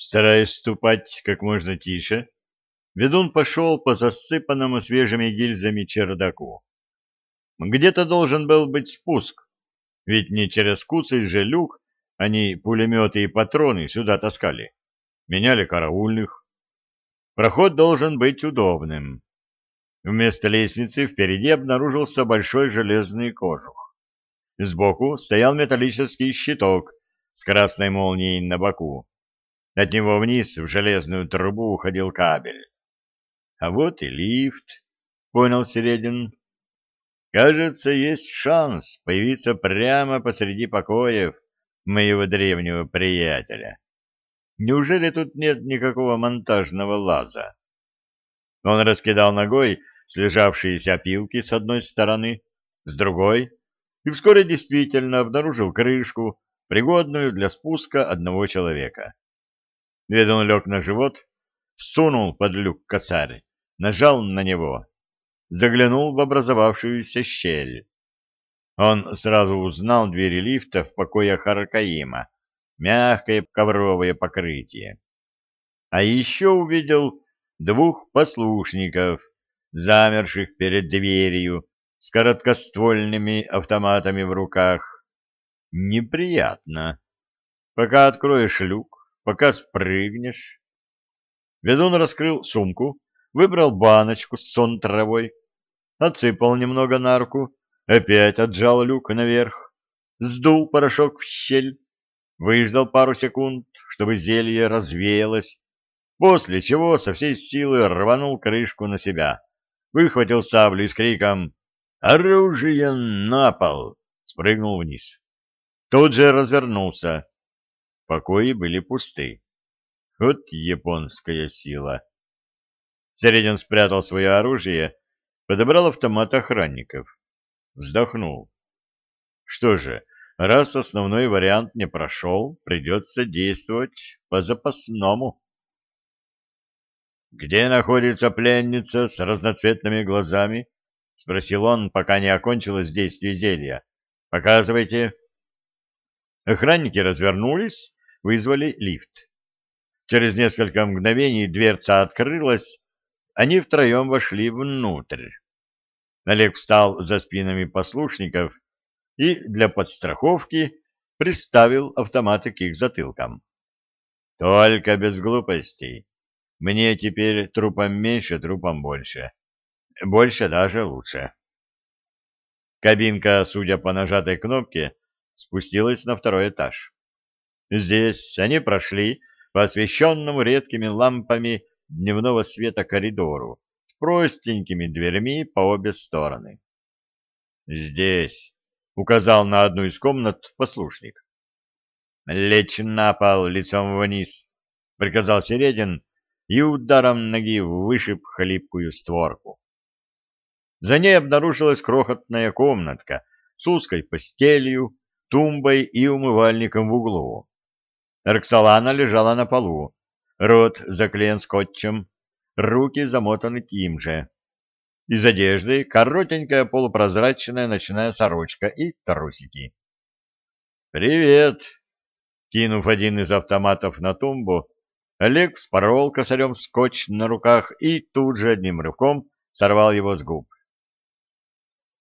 Стараясь ступать как можно тише, ведун пошел по засыпанному свежими гильзами чердаку. Где-то должен был быть спуск, ведь не через куцый же люк они пулеметы и патроны сюда таскали. Меняли караульных. Проход должен быть удобным. Вместо лестницы впереди обнаружился большой железный кожух. Сбоку стоял металлический щиток с красной молнией на боку. От него вниз в железную трубу уходил кабель. А вот и лифт, понял Середин. Кажется, есть шанс появиться прямо посреди покоев моего древнего приятеля. Неужели тут нет никакого монтажного лаза? Он раскидал ногой слежавшиеся опилки с одной стороны, с другой, и вскоре действительно обнаружил крышку, пригодную для спуска одного человека. Ведун лег на живот, сунул под люк косарь, нажал на него, заглянул в образовавшуюся щель. Он сразу узнал двери лифта в покоях Аркаима, мягкое ковровое покрытие. А еще увидел двух послушников, замерших перед дверью с короткоствольными автоматами в руках. Неприятно. Пока откроешь люк, пока спрыгнешь. Ведун раскрыл сумку, выбрал баночку с сон травой, отсыпал немного на руку, опять отжал люк наверх, сдул порошок в щель, выждал пару секунд, чтобы зелье развеялось, после чего со всей силы рванул крышку на себя, выхватил саблю и с криком «Оружие на пол!» спрыгнул вниз. Тут же развернулся, Покои были пусты. Вот японская сила. Середин спрятал свое оружие, подобрал автомат охранников. Вздохнул. Что же, раз основной вариант не прошел, придется действовать по запасному. «Где находится пленница с разноцветными глазами?» — спросил он, пока не окончилось действие зелья. «Показывайте». Охранники развернулись вызвали лифт. Через несколько мгновений дверца открылась, они втроем вошли внутрь. Олег встал за спинами послушников и для подстраховки приставил автоматы к их затылкам. Только без глупостей. Мне теперь трупом меньше, трупом больше. Больше даже лучше. Кабинка, судя по нажатой кнопке, спустилась на второй этаж. Здесь они прошли по освещенному редкими лампами дневного света коридору с простенькими дверьми по обе стороны. «Здесь», — указал на одну из комнат послушник. «Лечь на пол лицом вниз», — приказал Середин и ударом ноги вышиб хлипкую створку. За ней обнаружилась крохотная комнатка с узкой постелью, тумбой и умывальником в углу. Роксолана лежала на полу, рот заклеен скотчем, руки замотаны тем же. Из одежды коротенькая полупрозрачная ночная сорочка и трусики. «Привет!» Кинув один из автоматов на тумбу, Олег спорол косарем скотч на руках и тут же одним рывком сорвал его с губ.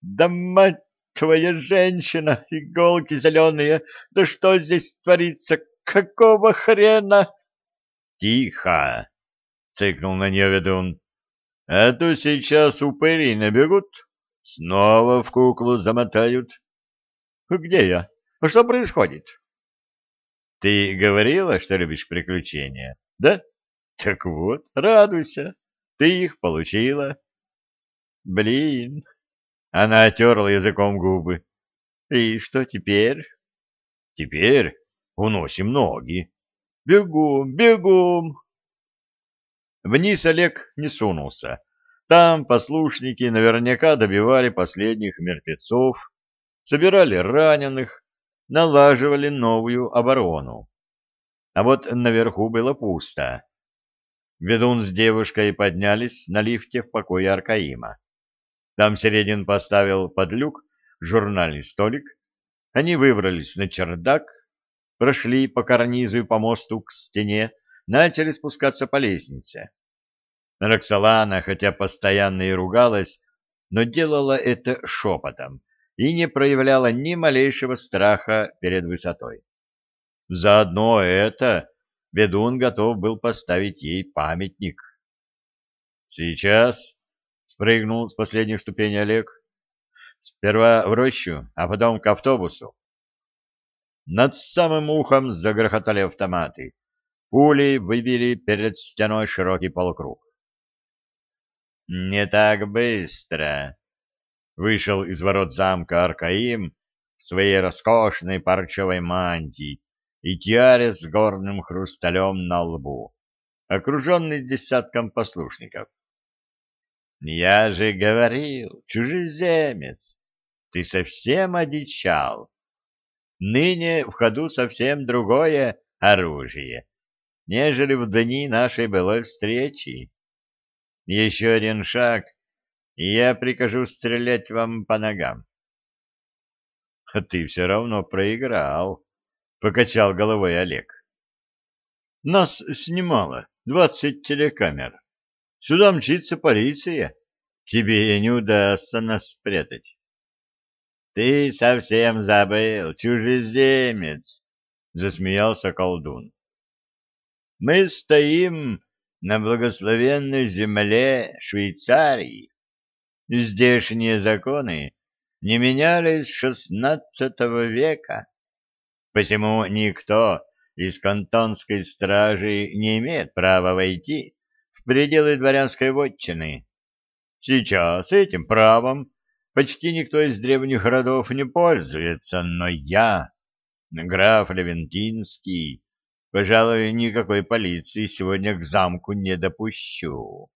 «Да мать твоя женщина! Иголки зеленые! Да что здесь творится? Какого хрена? Тихо! цыкнул на нее ведун. А то сейчас упыри набегут, снова в куклу замотают. Где я? Что происходит? Ты говорила, что любишь приключения, да? Так вот, радуйся, ты их получила. Блин, она отерла языком губы. И что теперь? Теперь уносим ноги. Бегом, бегом. Вниз Олег не сунулся. Там послушники наверняка добивали последних мертвецов, собирали раненых, налаживали новую оборону. А вот наверху было пусто. Ведун с девушкой поднялись на лифте в покое Аркаима. Там Середин поставил под люк журнальный столик. Они выбрались на чердак прошли по карнизу и по мосту к стене, начали спускаться по лестнице. Роксолана, хотя постоянно и ругалась, но делала это шепотом и не проявляла ни малейшего страха перед высотой. Заодно это ведун готов был поставить ей памятник. «Сейчас», — спрыгнул с последних ступеней Олег, — «сперва в рощу, а потом к автобусу». Над самым ухом загрохотали автоматы. Пули выбили перед стеной широкий полукруг. «Не так быстро!» Вышел из ворот замка Аркаим в своей роскошной парчевой мантии и тиаре с горным хрусталем на лбу, окруженный десятком послушников. «Я же говорил, чужеземец, ты совсем одичал. Ныне в ходу совсем другое оружие, нежели в дни нашей былой встречи. Еще один шаг, и я прикажу стрелять вам по ногам. — ты все равно проиграл, — покачал головой Олег. — Нас снимало двадцать телекамер. Сюда мчится полиция. Тебе не удастся нас спрятать. — Ты совсем забыл, чужеземец, — засмеялся колдун. — Мы стоим на благословенной земле Швейцарии Здешние законы не менялись с шестнадцатого века, посему никто из кантонской стражи не имеет права войти в пределы дворянской вотчины. Сейчас этим правом почти никто из древних родов не пользуется, но я, граф Левентинский, пожалуй, никакой полиции сегодня к замку не допущу.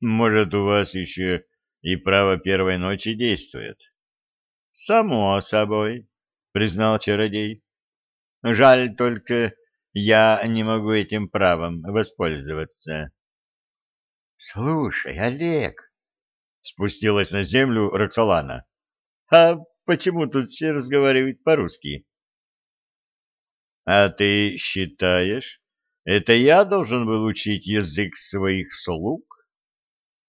Может, у вас еще и право первой ночи действует? — Само собой, — признал чародей. — Жаль только, я не могу этим правом воспользоваться. — Слушай, Олег, — спустилась на землю Роксолана, — а почему тут все разговаривают по-русски? — А ты считаешь, это я должен был учить язык своих слуг?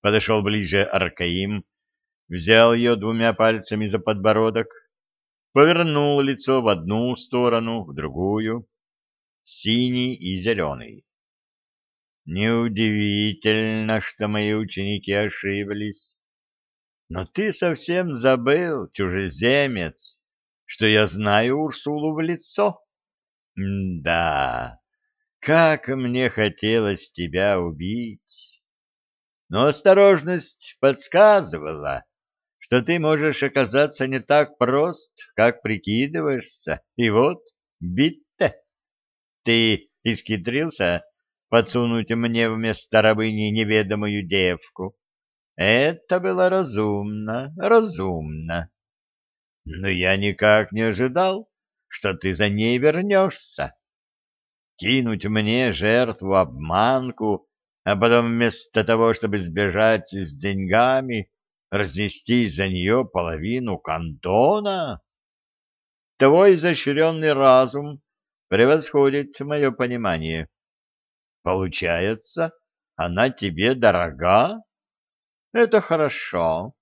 Подошел ближе Аркаим, взял ее двумя пальцами за подбородок, повернул лицо в одну сторону, в другую, синий и зеленый. Неудивительно, что мои ученики ошиблись. Но ты совсем забыл, чужеземец, что я знаю Урсулу в лицо. Да, как мне хотелось тебя убить но осторожность подсказывала, что ты можешь оказаться не так прост, как прикидываешься. И вот, битте, ты исхитрился подсунуть мне вместо рабыни неведомую девку. Это было разумно, разумно. Но я никак не ожидал, что ты за ней вернешься. Кинуть мне жертву обманку а потом вместо того, чтобы сбежать с деньгами, разнести за нее половину кантона? Твой изощренный разум превосходит мое понимание. Получается, она тебе дорога? Это хорошо.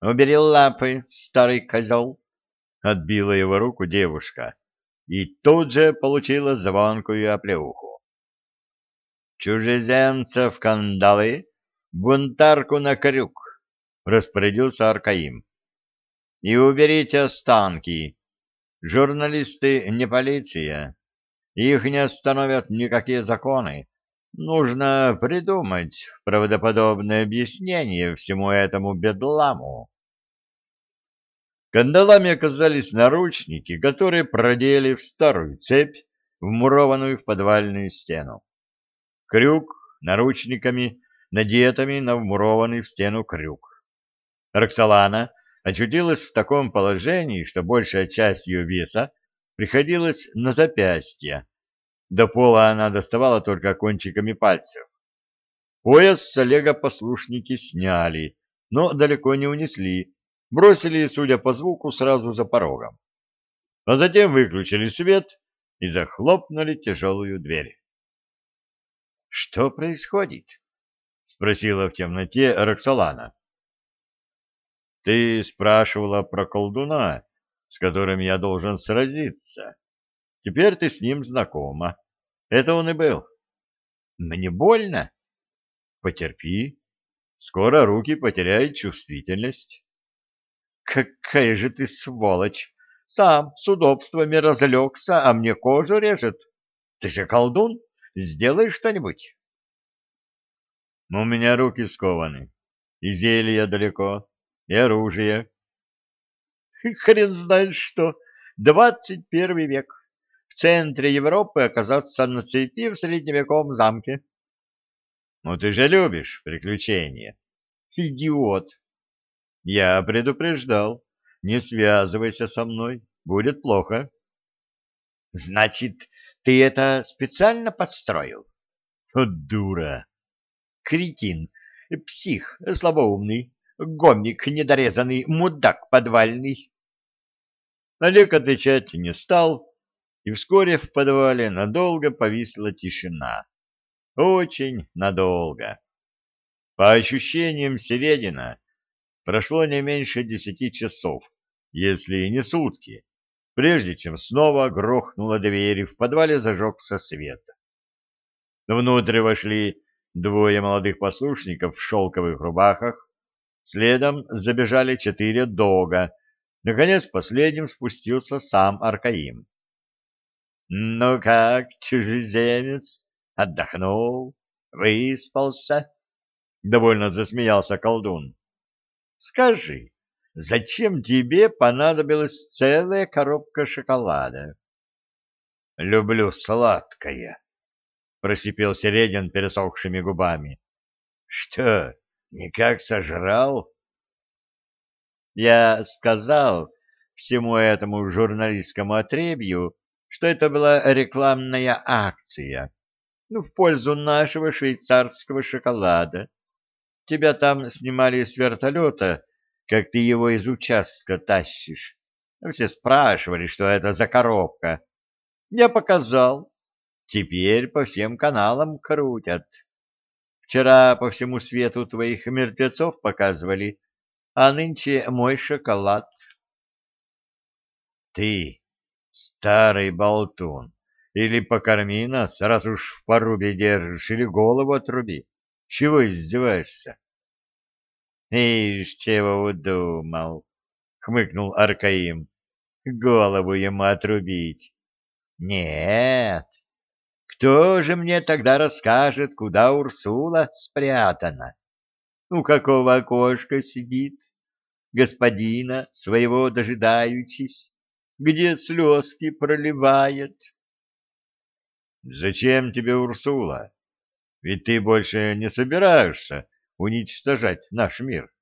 Убери лапы, старый козел. Отбила его руку девушка и тут же получила звонкую оплеуху чужеземцев кандалы, бунтарку на крюк, — распорядился Аркаим. — И уберите останки. Журналисты не полиция. Их не остановят никакие законы. Нужно придумать правдоподобное объяснение всему этому бедламу. Кандалами оказались наручники, которые продели в старую цепь, вмурованную в подвальную стену крюк наручниками, надетыми на вмурованный в стену крюк. Роксолана очутилась в таком положении, что большая часть ее веса приходилась на запястье. До пола она доставала только кончиками пальцев. Пояс с Олега послушники сняли, но далеко не унесли, бросили, судя по звуку, сразу за порогом. А затем выключили свет и захлопнули тяжелую дверь. — Что происходит? — спросила в темноте Роксолана. — Ты спрашивала про колдуна, с которым я должен сразиться. Теперь ты с ним знакома. Это он и был. — Мне больно? — Потерпи. Скоро руки потеряют чувствительность. — Какая же ты сволочь! Сам с удобствами разлегся, а мне кожу режет. Ты же колдун, сделай что-нибудь. У меня руки скованы, и зелья далеко, и оружие. Хрен знает что, двадцать первый век. В центре Европы оказаться на цепи в средневековом замке. Ну ты же любишь приключения. Идиот. Я предупреждал. Не связывайся со мной, будет плохо. Значит, ты это специально подстроил? О, дура! Кретин, псих слабоумный, гомик недорезанный, мудак подвальный. Олег отвечать не стал, и вскоре в подвале надолго повисла тишина. Очень надолго. По ощущениям Середина, прошло не меньше десяти часов, если и не сутки, прежде чем снова грохнула дверь и в подвале зажегся свет. Внутрь вошли двое молодых послушников в шелковых рубахах, следом забежали четыре дога, наконец последним спустился сам Аркаим. — Ну как, чужеземец, отдохнул, выспался? — довольно засмеялся колдун. — Скажи, зачем тебе понадобилась целая коробка шоколада? — Люблю сладкое, — просипел Середин пересохшими губами. — Что, никак сожрал? — Я сказал всему этому журналистскому отребью, что это была рекламная акция, ну, в пользу нашего швейцарского шоколада. Тебя там снимали с вертолета, как ты его из участка тащишь. Все спрашивали, что это за коробка. Я показал. Теперь по всем каналам крутят. Вчера по всему свету твоих мертвецов показывали, а нынче мой шоколад. Ты, старый болтун, или покорми нас, раз уж в порубе держишь, или голову отруби. Чего издеваешься? Ишь, чего удумал, хмыкнул Аркаим. Голову ему отрубить. Нет. Кто же мне тогда расскажет, куда Урсула спрятана? У какого окошка сидит? Господина своего дожидаючись, где слезки проливает? Зачем тебе Урсула? Ведь ты больше не собираешься уничтожать наш мир.